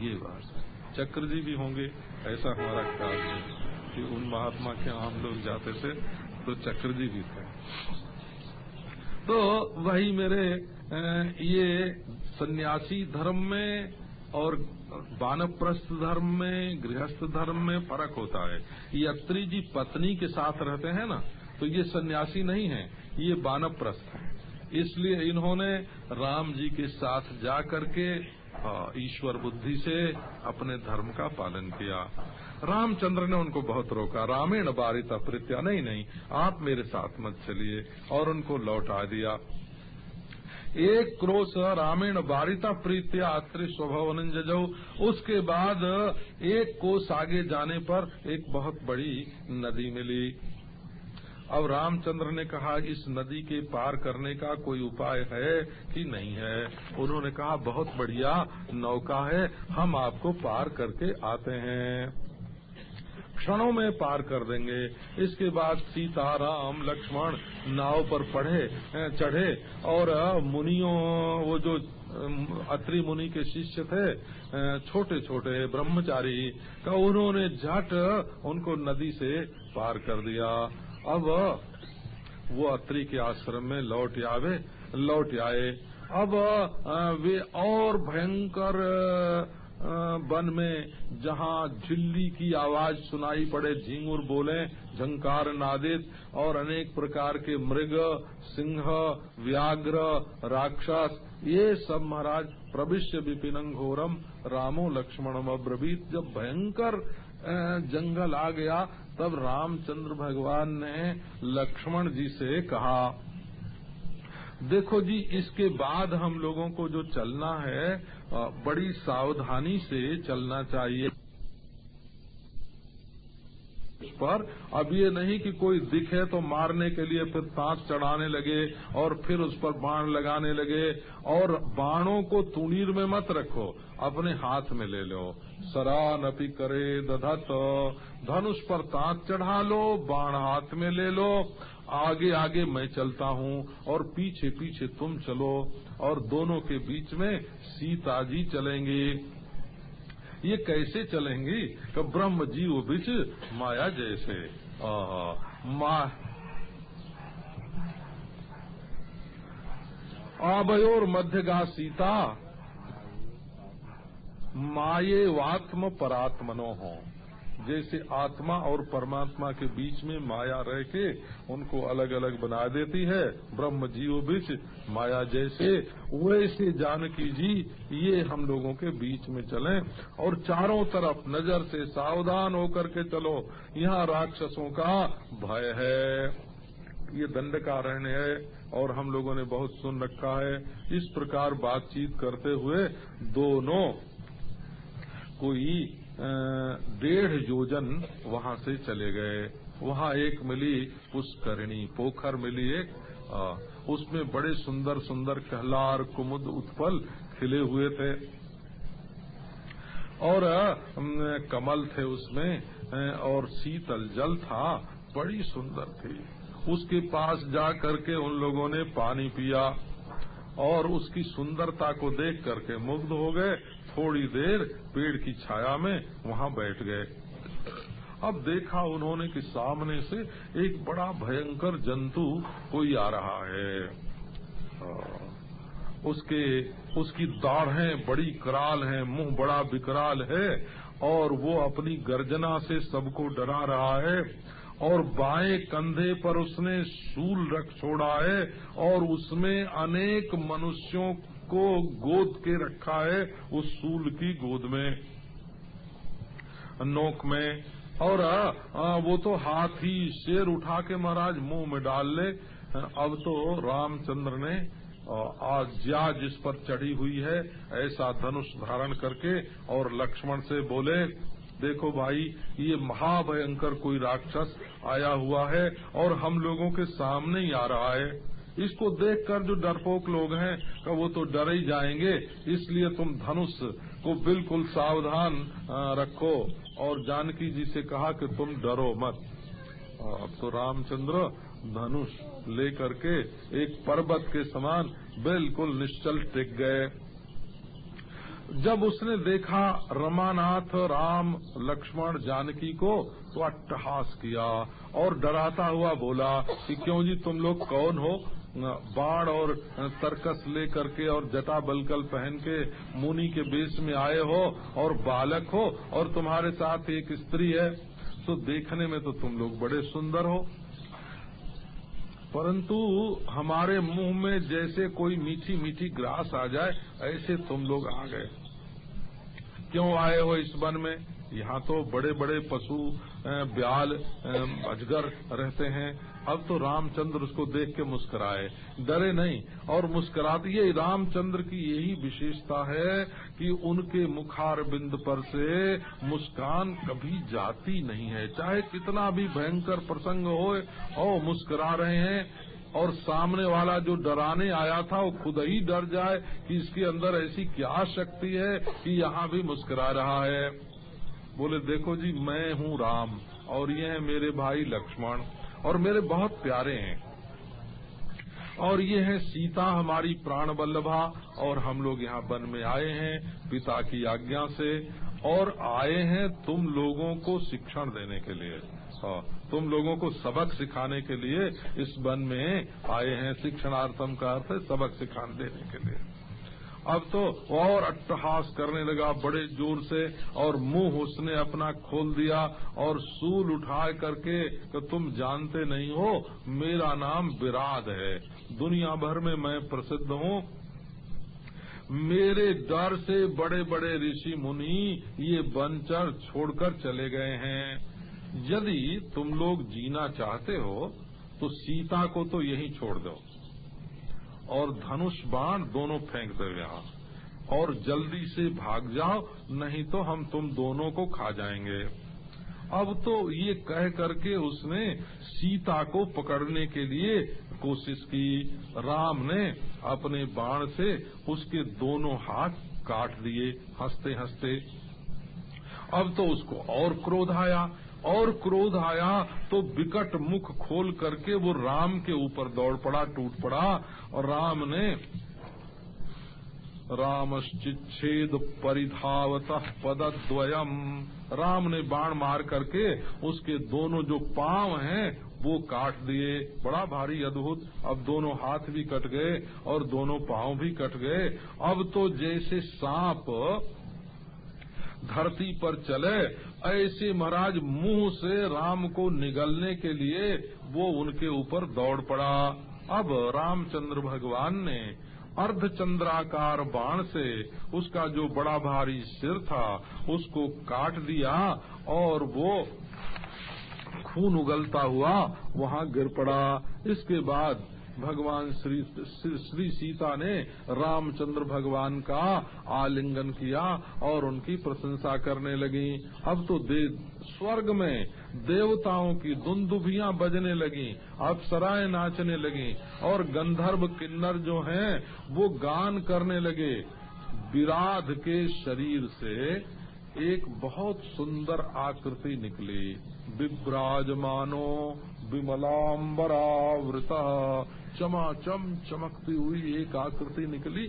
ये बात। चक्र जी भी होंगे, ऐसा हमारा ख्याल है कि उन महात्मा के आम लोग जाते थे तो चक्र जी भी थे। तो वही मेरे ये सन्यासी धर्म में और वानप्रस्थ धर्म में, गृहस्थ धर्म में फ़र्क होता है। ये अत्री जी पत्नी के साथ रहते हैं ना तो ये सन्यासी नहीं है, ये वानप्रस्थ है। इसलिए इन्होंने राम जी के साथ जा करके ईश्वर बुद्धि से अपने धर्म का पालन किया। रामचंद्र ने उनको बहुत रोका। रामेण बारित अप्रित्या नहीं नहीं, आप मेरे साथ मत चलिए। और उनको लौटा दिया। एक क्रोश रामेण बारिता प्रीत्या, अत्रि स्वभवन जजो। उसके बाद एक कोस आगे जाने पर एक बहुत बड़ी नदी मिली। अब रामचंद्र ने कहा, इस नदी के पार करने का कोई उपाय है कि नहीं है? उन्होंने कहा, बहुत बढ़िया, नौका है, हम आपको पार करके आते हैं। क्षणों में पार कर देंगे। इसके बाद सीता राम लक्ष्मण नाव पर पढ़े चढ़े और मुनियों, वो जो अत्रि मुनि के शिष्य थे छोटे छोटे ब्रह्मचारी का उन्होंने झट उनको नदी से पार कर दिया। अब वो अत्रि के आश्रम में लौट आवे, लौट आए। अब वे और भयंकर वन में जहाँ झिल्ली की आवाज़ सुनाई पड़े, झिंगुर बोले, झंकार नादित, और अनेक प्रकार के मृग, सिंह, व्याघ्र, राक्षस, ये सब महाराज प्रविश्य विपिन घोरम, रामो लक्ष्मणम अब्रवीत। जब भयंकर जंगल आ गया, तब रामचंद्र भगवान ने लक्ष्मण जी से कहा देखो जी, इसके बाद हम लोगों को जो चलना है बड़ी सावधानी से चलना चाहिए। पर अब ये नहीं कि कोई दिखे तो मारने के लिए फिर ताक चढ़ाने लगे और फिर उस पर बाण लगाने लगे। और बाणों को तुणीर में मत रखो, अपने हाथ में ले लो। सरा नपी करे दधत, धनुष पर ताक चढ़ा लो, बाण हाथ में ले लो। आगे आगे मैं चलता हूँ और पीछे पीछे तुम चलो और दोनों के बीच में सीता जी चलेंगे। ये कैसे चलेंगी? कि ब्रह्म जीव बीच माया जैसे। मा आबयोर मध्यगा सीता। माये वात्म परात्मनो हो। जैसे आत्मा और परमात्मा के बीच में माया रह के उनको अलग अलग बना देती है, ब्रह्म जीव बीच माया जैसे, वैसे जानकी जी, ये हम लोगों के बीच में चलें और चारों तरफ़ नज़र से सावधान होकर के चलो। यहाँ राक्षसों का भय है। ये दंडकारण्य है और हम लोगों ने बहुत सुन रखा है। इस प्रकार बातचीत करते हुए दोनों कोई डेढ़ योजन वहाँ से चले गए। वहाँ एक मिली पुष्करणी पोखर मिली एक आ, उसमें बड़े सुंदर सुंदर कहलार कुमुद उत्पल खिले हुए थे। और कमल थे उसमें और शीतल जल था बड़ी सुंदर थी। उसके पास जा करके उन लोगों ने पानी पिया और उसकी सुंदरता को देख करके मुग्ध हो गए। थोड़ी देर पेड़ की छाया में वहाँ बैठ गए। अब देखा उन्होंने कि सामने से एक बड़ा भयंकर जंतु कोई आ रहा है। उसके, उसकी दाढ़ें बड़ी कराल हैं, मुँह बड़ा विकराल है और वो अपनी गर्जना से सबको डरा रहा है और बाएँ कंधे पर उसने सूल रख छोड़ा है और उसमें अनेक मनुष्यों को गोद के रखा है उस सूल की गोद में नोक में। और आ, वो तो हाथी शेर उठा के महाराज मुँह में डाल ले। अब तो रामचंद्र ने ज्या जिस पर चढ़ी हुई है ऐसा धनुष धारण करके और लक्ष्मण से बोले देखो भाई ये महाभयंकर कोई राक्षस आया हुआ है और हम लोगों के सामने ही आ रहा है। इसको देखकर जो डरपोक लोग हैं वो तो डर ही जाएँगे, इसलिए तुम धनुष को बिल्कुल सावधान रखो। और जानकी जी से कहा कि तुम डरो मत। अब तो रामचंद्र धनुष लेकर के एक पर्वत के समान बिल्कुल निश्चल टिक गए। जब उसने देखा रमानाथ राम लक्ष्मण जानकी को तो अट्टहास किया और डराता हुआ बोला कि क्यों जी तुम लोग कौन हो? बाढ़ और तरकस ले करके और जटा बलकल पहन के मुनि के बेस में आए हो और बालक हो और तुम्हारे साथ एक स्त्री है तो देखने में तो तुम लोग बड़े सुंदर हो। परंतु हमारे मुँह में जैसे कोई मीठी मीठी ग्रास आ जाए, ऐसे तुम लोग आ गए। क्यों आए हो इस वन में? यहाँ तो बड़े बड़े पशु ब्याल अजगर रहते हैं। अब तो रामचंद्र उसको देख के मुस्कुराए। डरे नहीं। और मुस्कुराते ये रामचंद्र की यही विशेषता है कि उनके मुखार बिंद पर से मुस्कान कभी जाती नहीं है। चाहे कितना भी भयंकर प्रसंग हो और मुस्कुरा रहे हैं। और सामने वाला जो डराने आया था, वो खुद ही डर जाए कि इसके अंदर ऐसी क्या शक्ति है कि यहाँ भी मुस्कुरा रहा है। बोले देखो जी मैं हूँ राम और ये है मेरे भाई लक्ष्मण और मेरे बहुत प्यारे हैं। और ये है सीता हमारी प्राण वल्लभा और हम लोग यहाँ वन में आए हैं पिता की आज्ञा से और आए हैं तुम लोगों को शिक्षण देने के लिए। हाँ, तुम लोगों को सबक सिखाने के लिए इस वन में आए हैं। शिक्षणार्थम का अर्थ है सबक सिखाने देने के लिए। अब तो और अट्टहास करने लगा बड़े ज़ोर से और मुँह उसने अपना खोल दिया और सूल उठा करके तो तुम जानते नहीं हो, मेरा नाम विराद है। दुनिया भर में मैं प्रसिद्ध हूँ। मेरे डर से बड़े बड़े ऋषि मुनि ये बंचर छोड़कर चले गए हैं। यदि तुम लोग जीना चाहते हो तो सीता को तो यही छोड़ दो। और धनुष बाण दोनों फेंक दो यहाँ। और जल्दी से भाग जाओ, नहीं तो हम तुम दोनों को खा जाएँगे। अब तो ये कह करके उसने सीता को पकड़ने के लिए कोशिश की। राम ने अपने बाण से उसके दोनों हाथ काट दिए हँसते हँसते अब तो उसको और क्रोध आया। और क्रोध आया तो विकट मुख खोल करके वो राम के ऊपर दौड़ पड़ा, टूट पड़ा। और राम ने रामश्चिच्छेद परिधावत पदद्वयम। राम ने बाण मार करके उसके दोनों जो पाँव हैं, वो काट दिए। बड़ा भारी अद्भुत। अब दोनों हाथ भी कट गए और दोनों पाँव भी कट गए। अब तो जैसे सांप धरती पर चले, ऐसे महाराज मुँह से राम को निगलने के लिए वो उनके ऊपर दौड़ पड़ा। अब रामचंद्र भगवान ने अर्धचंद्राकार बाण से उसका जो बड़ा भारी सिर था, उसको काट दिया और वो खून उगलता हुआ वहाँ गिर पड़ा। इसके बाद भगवान श्री श्री, सीता ने रामचंद्र भगवान का आलिंगन किया और उनकी प्रशंसा करने लगी। अब तो दे स्वर्ग में देवताओं की दुंदुभियाँ बजने लगी अप्सराएँ नाचने लगी और गंधर्व किन्नर जो हैं वो गान करने लगे। विराध के शरीर से एक बहुत सुंदर आकृति निकली। विभ्राजमानो विमलाम्बरावृत। चमाचम चमकती हुई एक आकृति निकली।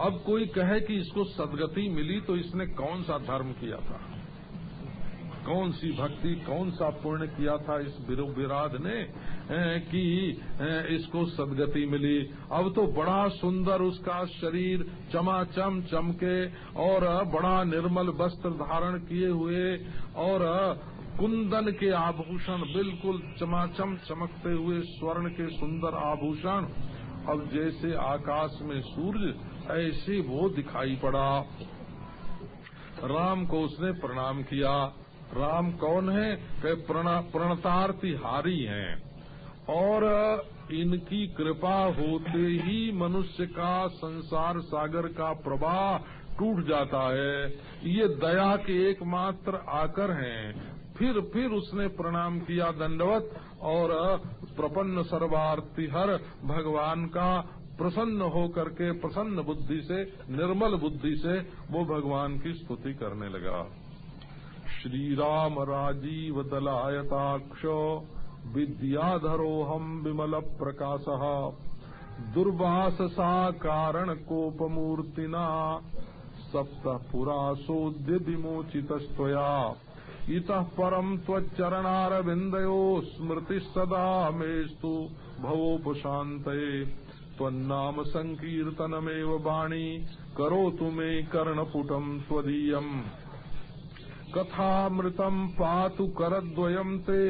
अब कोई कहे कि इसको सदगति मिली तो इसने कौन सा धर्म किया था? कौन सी भक्ति, कौन सा पुण्य किया था? इस विराध ने कि इसको सदगति मिली। अब तो बड़ा सुंदर उसका शरीर चमाचम चमके और बड़ा निर्मल वस्त्र धारण किए हुए और कुंदन के आभूषण बिल्कुल चमाचम चमकते हुए स्वर्ण के सुंदर आभूषण। अब जैसे आकाश में सूर्य, ऐसे वो दिखाई पड़ा। राम को उसने प्रणाम किया। राम कौन है? प्रणतार्थी हारी हैं। और इनकी कृपा होते ही मनुष्य का संसार सागर का प्रवाह टूट जाता है। ये दया के एकमात्र आकर हैं। फिर फिर उसने प्रणाम किया दंडवत और प्रपन्न सर्वार्थी हर भगवान का प्रसन्न हो करके प्रसन्न बुद्धि से, निर्मल बुद्धि से वो भगवान की स्तुति करने लगा। श्री राम राजीव दलायताक्ष विद्याधरोहम विमल प्रकाश दुर्वाससा कारण कोपमूर्तिना सप्त पुरासोद्य विमोचित इत परम त्वच्चरणारविन्दयो स्मृति सदा मेस्तु भवोपशात त्वन्नाम संकीर्तनमेव वाणी करोतु मे कर्णपुटम त्वदीयम् कथामृतम् पातु करद्वयम् ते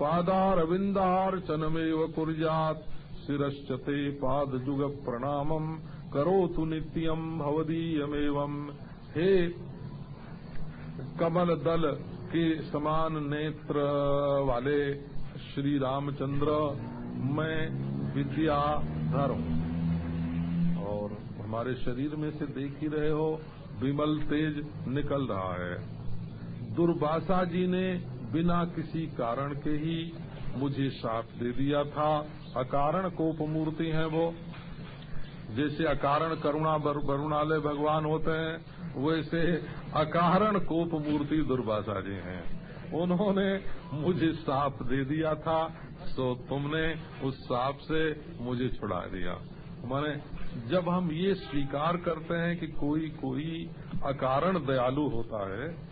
पादारविन्दार्चनमेव कुर्यात्। शिरश्च ते पादजुग प्रणामम् करोतु नित्यम् भवदीयमेवम्। हे कमल दल के समान नेत्र वाले श्री रामचंद्र मैं विद्याधर हूँ और हमारे शरीर में से देख ही रहे हो, विमल तेज निकल रहा है। दुर्वासा जी ने बिना किसी कारण के ही मुझे साथ दे दिया था। अकारण कोप मूर्ति है वो। जैसे अकारण करुणा वरुणालय भगवान होते हैं, वैसे अकारण कोप मूर्ति दुर्वासा जी हैं। उन्होंने मुझे साप दे दिया था तो तुमने उस साप से मुझे छुड़ा दिया। माने, जब हम ये स्वीकार करते हैं कि कोई कोई अकारण दयालु होता है